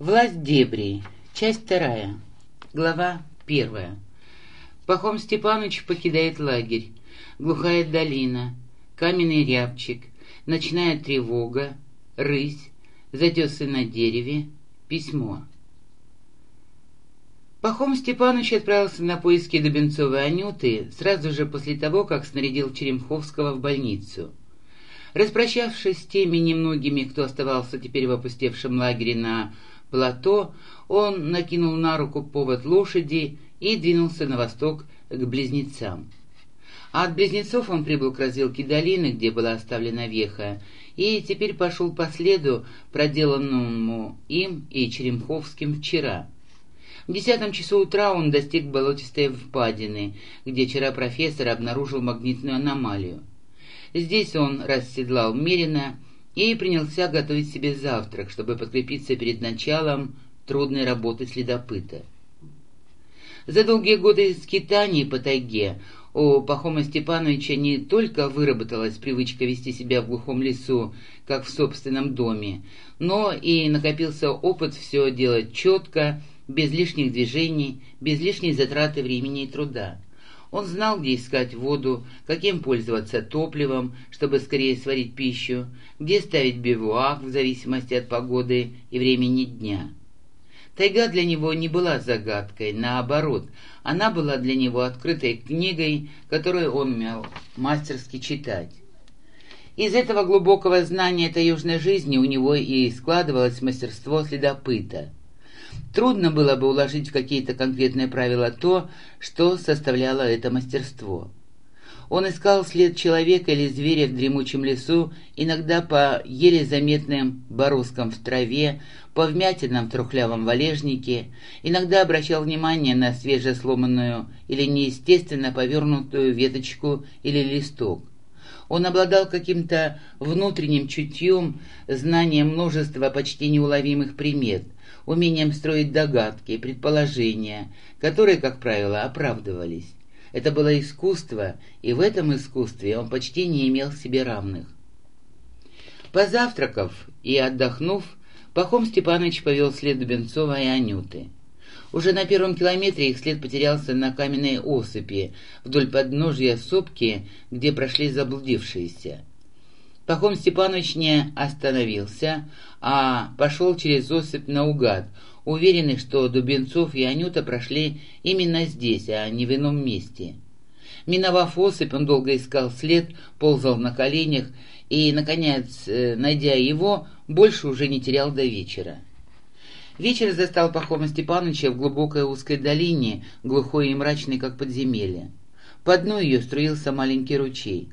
Власть дебрей. Часть вторая. Глава первая. Пахом Степаныч покидает лагерь. Глухая долина. Каменный рябчик. Ночная тревога. Рысь. Затесы на дереве. Письмо. Пахом Степаныч отправился на поиски Дубенцовой Анюты сразу же после того, как снарядил Черемховского в больницу. Распрощавшись с теми немногими, кто оставался теперь в опустевшем лагере на плато, он накинул на руку повод лошади и двинулся на восток к близнецам. От близнецов он прибыл к развилке долины, где была оставлена веха, и теперь пошел по следу, проделанному им и Черемховским вчера. В десятом часу утра он достиг болотистой впадины, где вчера профессор обнаружил магнитную аномалию. Здесь он расседлал Мерина и принялся готовить себе завтрак, чтобы подкрепиться перед началом трудной работы следопыта. За долгие годы скитаний по тайге у Пахома Степановича не только выработалась привычка вести себя в глухом лесу, как в собственном доме, но и накопился опыт все делать четко, без лишних движений, без лишней затраты времени и труда. Он знал, где искать воду, каким пользоваться топливом, чтобы скорее сварить пищу, где ставить бивуак в зависимости от погоды и времени дня. Тайга для него не была загадкой, наоборот, она была для него открытой книгой, которую он умел мастерски читать. Из этого глубокого знания этой южной жизни у него и складывалось мастерство следопыта – Трудно было бы уложить в какие-то конкретные правила то, что составляло это мастерство. Он искал след человека или зверя в дремучем лесу, иногда по еле заметным бороздкам в траве, по вмятинам в трухлявом валежнике, иногда обращал внимание на свежесломанную или неестественно повернутую веточку или листок. Он обладал каким-то внутренним чутьем, знанием множества почти неуловимых примет – умением строить догадки, предположения, которые, как правило, оправдывались. Это было искусство, и в этом искусстве он почти не имел себе равных. Позавтракав и отдохнув, Пахом Степанович повел след Дубенцова и Анюты. Уже на первом километре их след потерялся на каменной осыпи вдоль подножья сопки, где прошли заблудившиеся. Пахом Степанович не остановился, а пошел через осыпь наугад, уверенный, что Дубенцов и Анюта прошли именно здесь, а не в ином месте. Миновав осыпь, он долго искал след, ползал на коленях и, наконец, э, найдя его, больше уже не терял до вечера. Вечер застал Пахома Степановича в глубокой узкой долине, глухой и мрачной, как подземелье. По дну ее струился маленький ручей.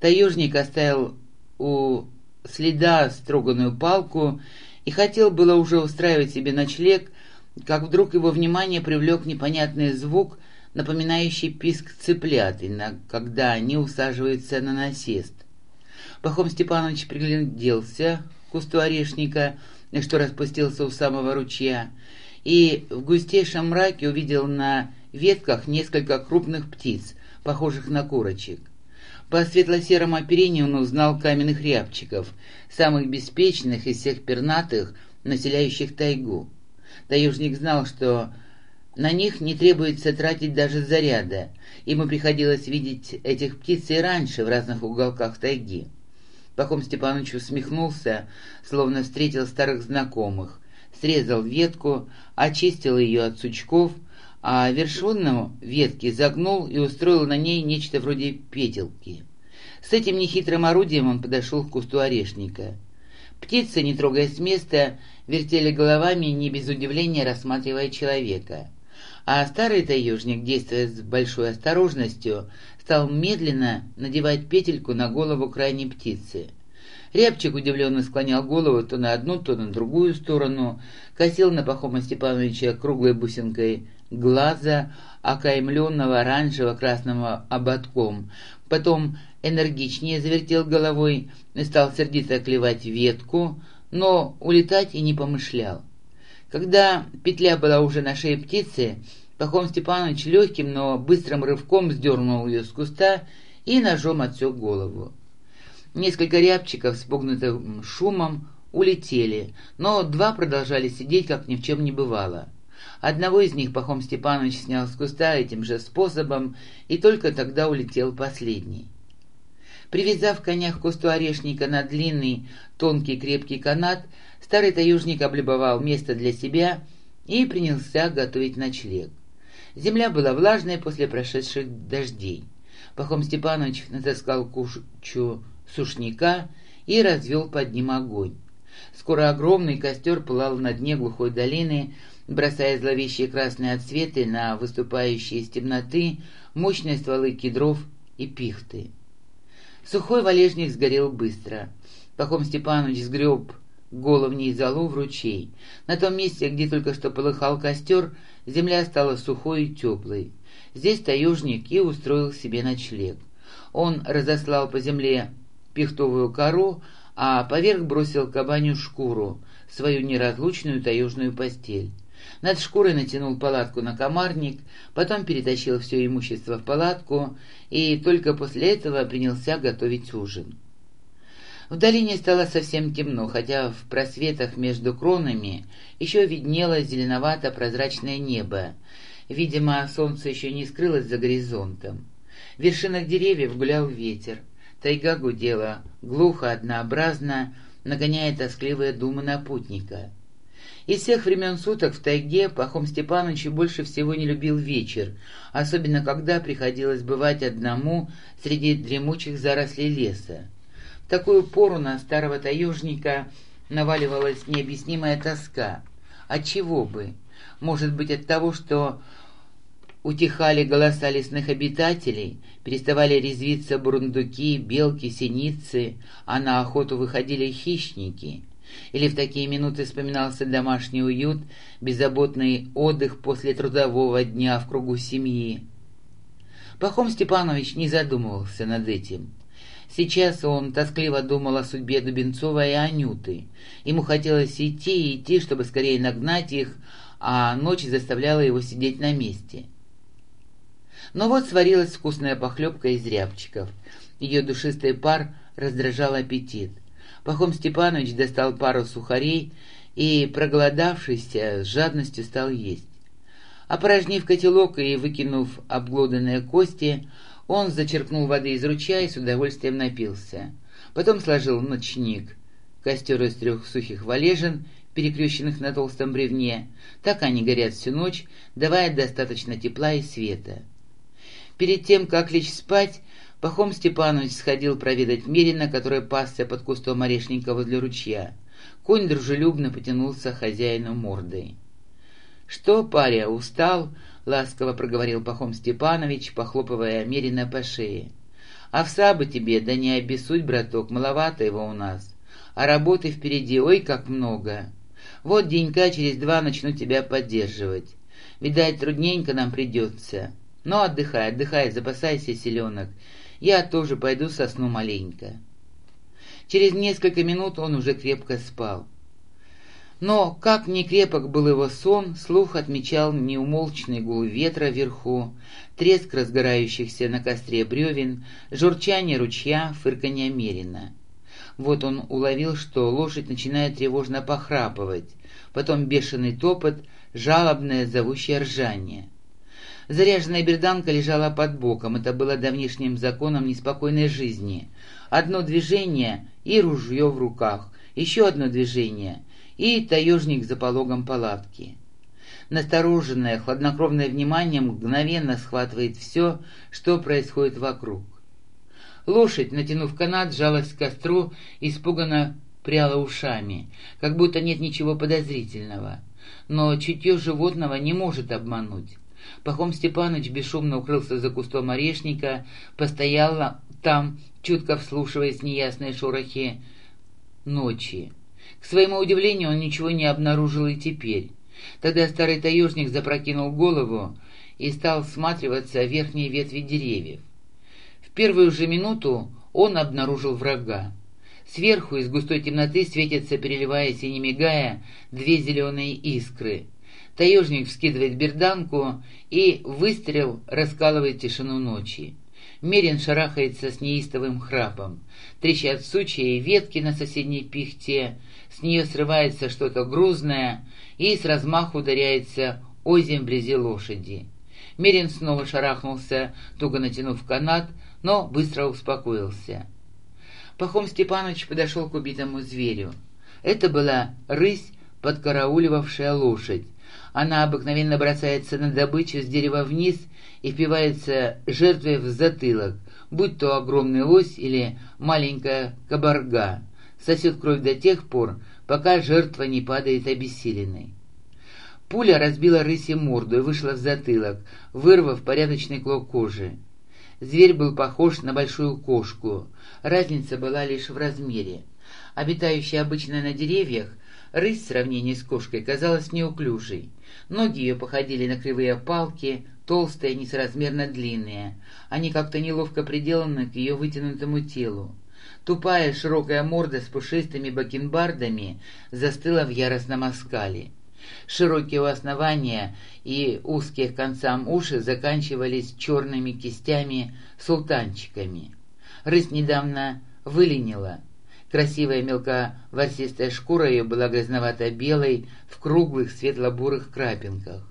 Таежник оставил у следа строганную палку и хотел было уже устраивать себе ночлег, как вдруг его внимание привлек непонятный звук, напоминающий писк цыплят, когда они усаживаются на насест. Пахом Степанович пригляделся к кусту орешника, что распустился у самого ручья, и в густейшем мраке увидел на ветках несколько крупных птиц, похожих на курочек. По светло-серому оперению он узнал каменных рябчиков, самых беспечных из всех пернатых, населяющих тайгу. Таежник знал, что на них не требуется тратить даже заряда. Ему приходилось видеть этих птиц и раньше в разных уголках тайги. Пахом Степанович усмехнулся, словно встретил старых знакомых, срезал ветку, очистил ее от сучков — а вершину ветки загнул и устроил на ней нечто вроде петелки. С этим нехитрым орудием он подошел к кусту орешника. Птицы, не трогаясь с места, вертели головами, не без удивления рассматривая человека. А старый таежник, действуя с большой осторожностью, стал медленно надевать петельку на голову крайней птицы. Рябчик удивленно склонял голову то на одну, то на другую сторону, косил на Пахома Степановича круглой бусинкой глаза, окаймленного оранжево-красным ободком. Потом энергичнее завертел головой и стал сердито клевать ветку, но улетать и не помышлял. Когда петля была уже на шее птицы, Пахом Степанович легким, но быстрым рывком сдернул ее с куста и ножом отсек голову. Несколько рябчиков с шумом улетели, но два продолжали сидеть, как ни в чем не бывало. Одного из них Пахом Степанович снял с куста этим же способом, и только тогда улетел последний. Привязав коня к кусту орешника на длинный, тонкий, крепкий канат, старый таюжник облюбовал место для себя и принялся готовить ночлег. Земля была влажная после прошедших дождей. Пахом Степанович натаскал кучу сушняка и развел под ним огонь. Скоро огромный костер пылал на дне глухой долины, бросая зловещие красные отсветы на выступающие из темноты мощные стволы кедров и пихты. Сухой валежник сгорел быстро. Пахом Степанович сгреб головни и золу в ручей. На том месте, где только что полыхал костер, земля стала сухой и теплой. Здесь таежник и устроил себе ночлег. Он разослал по земле пихтовую кору, а поверх бросил кабаню шкуру, свою неразлучную таежную постель. Над шкурой натянул палатку на комарник, потом перетащил все имущество в палатку и только после этого принялся готовить ужин. В долине стало совсем темно, хотя в просветах между кронами еще виднелось зеленовато-прозрачное небо. Видимо, солнце еще не скрылось за горизонтом. В вершинах деревьев гулял ветер. Тайга гудела, глухо, однообразно, нагоняя тоскливые думы на путника. Из всех времен суток в тайге Пахом Степанович больше всего не любил вечер, особенно когда приходилось бывать одному среди дремучих зарослей леса. В такую пору на старого таежника наваливалась необъяснимая тоска. От чего бы? Может быть, от того, что утихали голоса лесных обитателей, переставали резвиться бурундуки, белки, синицы, а на охоту выходили хищники — или в такие минуты вспоминался домашний уют, беззаботный отдых после трудового дня в кругу семьи. Пахом Степанович не задумывался над этим. Сейчас он тоскливо думал о судьбе Дубенцова и Анюты. Ему хотелось идти и идти, чтобы скорее нагнать их, а ночь заставляла его сидеть на месте. Но вот сварилась вкусная похлебка из рябчиков. Ее душистый пар раздражал аппетит. Пахом Степанович достал пару сухарей и, проголодавшись, с жадностью стал есть. Опорожнив котелок и выкинув обглоданные кости, он зачерпнул воды из ручья и с удовольствием напился. Потом сложил ночник, костер из трех сухих валежин, перекрещенных на толстом бревне. Так они горят всю ночь, давая достаточно тепла и света. Перед тем, как лечь спать, Пахом Степанович сходил проведать Мерина, который пасся под кустом орешника возле ручья. Конь дружелюбно потянулся хозяину мордой. «Что, паря, устал?» — ласково проговорил Пахом Степанович, похлопывая Мерина по шее. «Овса бы тебе, да не обессудь, браток, маловато его у нас. А работы впереди, ой, как много. Вот денька через два начну тебя поддерживать. Видать, трудненько нам придется. Но отдыхай, отдыхай, запасайся селенок я тоже пойду сосну маленько. Через несколько минут он уже крепко спал. Но, как ни крепок был его сон, слух отмечал неумолчный гул ветра вверху, треск разгорающихся на костре бревен, журчание ручья, фырканье мерина. Вот он уловил, что лошадь начинает тревожно похрапывать, потом бешеный топот, жалобное зовущее ржание — Заряженная берданка лежала под боком. Это было давнишним законом неспокойной жизни. Одно движение — и ружье в руках. Еще одно движение — и таежник за пологом палатки. Настороженное, хладнокровное внимание мгновенно схватывает все, что происходит вокруг. Лошадь, натянув канат, сжалась к костру, испуганно пряла ушами, как будто нет ничего подозрительного. Но чутье животного не может обмануть. Пахом Степанович бесшумно укрылся за кустом орешника, постоял там, чутко вслушиваясь в неясные шорохи ночи. К своему удивлению, он ничего не обнаружил и теперь. Тогда старый таежник запрокинул голову и стал всматриваться в верхние ветви деревьев. В первую же минуту он обнаружил врага. Сверху из густой темноты светятся, переливаясь и не мигая, две зеленые искры — Таежник вскидывает берданку, и выстрел раскалывает тишину ночи. Мерин шарахается с неистовым храпом. Трещат сучья и ветки на соседней пихте, с нее срывается что-то грузное и с размаху ударяется озим вблизи лошади. Мерин снова шарахнулся, туго натянув канат, но быстро успокоился. Пахом Степанович подошел к убитому зверю. Это была рысь, подкарауливавшая лошадь. Она обыкновенно бросается на добычу с дерева вниз и впивается жертве в затылок, будь то огромный лось или маленькая кабарга, сосет кровь до тех пор, пока жертва не падает обессиленной. Пуля разбила рыси морду и вышла в затылок, вырвав порядочный клок кожи. Зверь был похож на большую кошку. Разница была лишь в размере. Обитающая обычно на деревьях, рысь в сравнении с кошкой казалась неуклюжей. Ноги ее походили на кривые палки, толстые, несоразмерно длинные. Они как-то неловко приделаны к ее вытянутому телу. Тупая широкая морда с пушистыми бакенбардами застыла в яростном оскале. Широкие у основания и узкие к концам уши заканчивались черными кистями-султанчиками. Рысь недавно выленила. Красивая мелковарсистая шкура ее была грязновато-белой в круглых светло-бурых крапинках.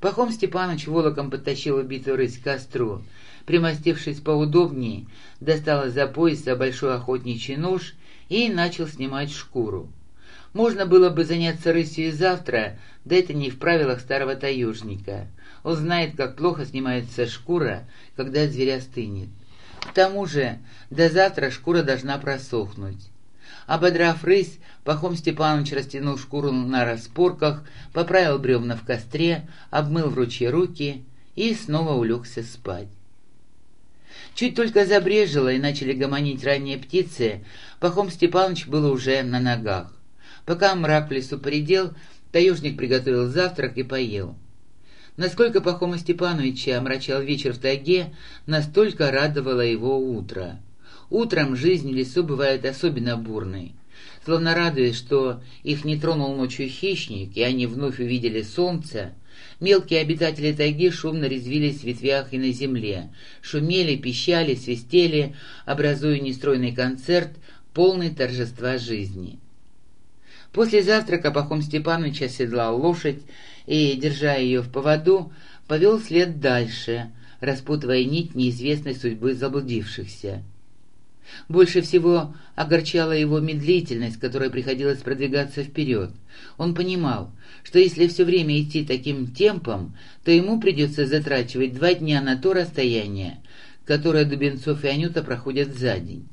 Пахом Степанович волоком подтащил убитую рысь к костру. Примостившись поудобнее, достал из-за пояса большой охотничий нож и начал снимать шкуру. Можно было бы заняться рысью и завтра, да это не в правилах старого таежника. Он знает, как плохо снимается шкура, когда зверь остынет. К тому же до завтра шкура должна просохнуть. Ободрав рысь, Пахом Степанович растянул шкуру на распорках, поправил бревна в костре, обмыл в ручье руки и снова улегся спать. Чуть только забрежило и начали гомонить ранние птицы, Пахом Степанович был уже на ногах. Пока мрак в лесу поредел, таежник приготовил завтрак и поел. Насколько Пахома Степановича омрачал вечер в тайге, настолько радовало его утро. Утром жизнь в лесу бывает особенно бурной. Словно радуясь, что их не тронул ночью хищник, и они вновь увидели солнце, мелкие обитатели тайги шумно резвились в ветвях и на земле, шумели, пищали, свистели, образуя нестройный концерт, полный торжества жизни. После завтрака Пахом Степанович оседлал лошадь и, держа ее в поводу, повел след дальше, распутывая нить неизвестной судьбы заблудившихся. Больше всего огорчала его медлительность, которой приходилось продвигаться вперед. Он понимал, что если все время идти таким темпом, то ему придется затрачивать два дня на то расстояние, которое Дубенцов и Анюта проходят за день.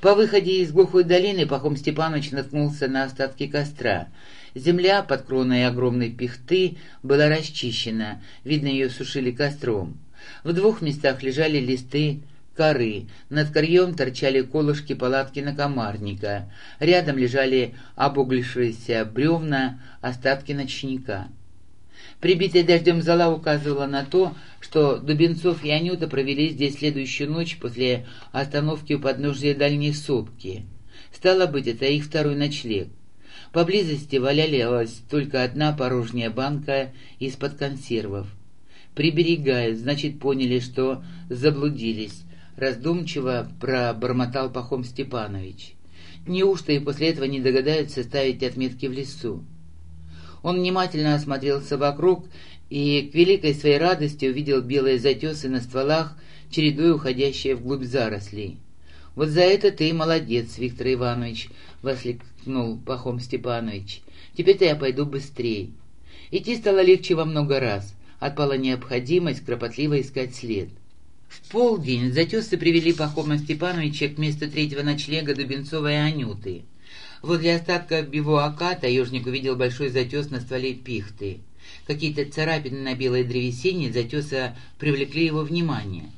По выходе из глухой долины Пахом Степанович наткнулся на остатки костра. Земля под кроной огромной пихты была расчищена, видно, ее сушили костром. В двух местах лежали листы коры, над корьем торчали колышки палатки накомарника, рядом лежали обуглившиеся бревна, остатки ночника. Прибитая дождем зола указывала на то, что Дубенцов и Анюта провели здесь следующую ночь после остановки у подножия дальней сопки. Стало быть, это их второй ночлег. Поблизости валялась только одна порожняя банка из-под консервов. Приберегают, значит, поняли, что заблудились. Раздумчиво пробормотал Пахом Степанович. Неужто и после этого не догадаются ставить отметки в лесу? Он внимательно осмотрелся вокруг и к великой своей радости увидел белые затесы на стволах, чередой уходящие вглубь зарослей. «Вот за это ты молодец, Виктор Иванович!» — воскликнул Пахом Степанович. «Теперь-то я пойду быстрее». Идти стало легче во много раз. Отпала необходимость кропотливо искать след. В полдень затесы привели Пахома Степановича к месту третьего ночлега Дубенцова и Анюты. Возле остатка бивуака таежник увидел большой затес на стволе пихты. Какие-то царапины на белой древесине затеса привлекли его внимание.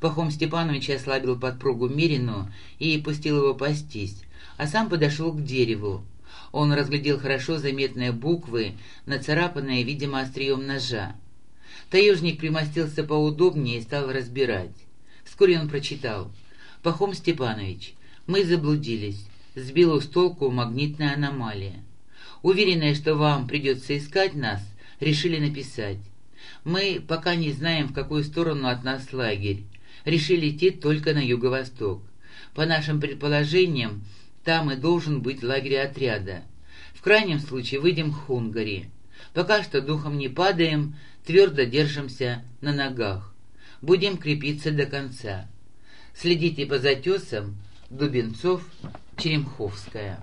Пахом Степанович ослабил подпругу Мирину и пустил его пастись, а сам подошел к дереву. Он разглядел хорошо заметные буквы, нацарапанные, видимо, острием ножа. Таежник примостился поудобнее и стал разбирать. Вскоре он прочитал. «Пахом Степанович, мы заблудились сбила с толку магнитная аномалия. Уверенная, что вам придется искать нас, решили написать. Мы пока не знаем, в какую сторону от нас лагерь. Решили идти только на юго-восток. По нашим предположениям, там и должен быть лагерь отряда. В крайнем случае выйдем к Хунгари. Пока что духом не падаем, твердо держимся на ногах. Будем крепиться до конца. Следите по затесам Дубенцов, Черемховская.